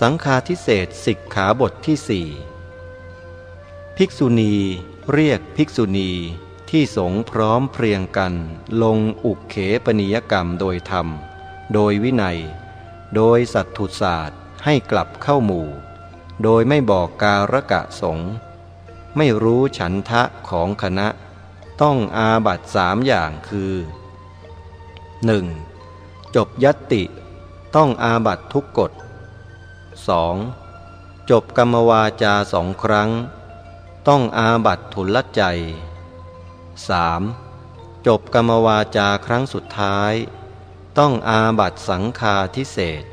สังฆาทิเศษสิกขาบทที่สี่ภิกษุณีเรียกภิกษุณีที่สงพร้อมเพรียงกัน ลงอุกเขปนิยกรรมโดยธรรม โดยวินัย โดยสัตถุศาสตร์ให้กลับเข้าหมู่ โดยไม่บอกการกะสงไม่รู้ฉันทะของคณะ ต้องอาบัตสามอย่างคือ 1. จบยัตติ ต้องอาบัตทุกกฎ 2. จบกรรมวาจาสองครั้ง ต้องอาบัตทุลใจ 3. จบกรรมวาจาครั้งสุดท้าย ต้องอาบัตสังคาทิเศษ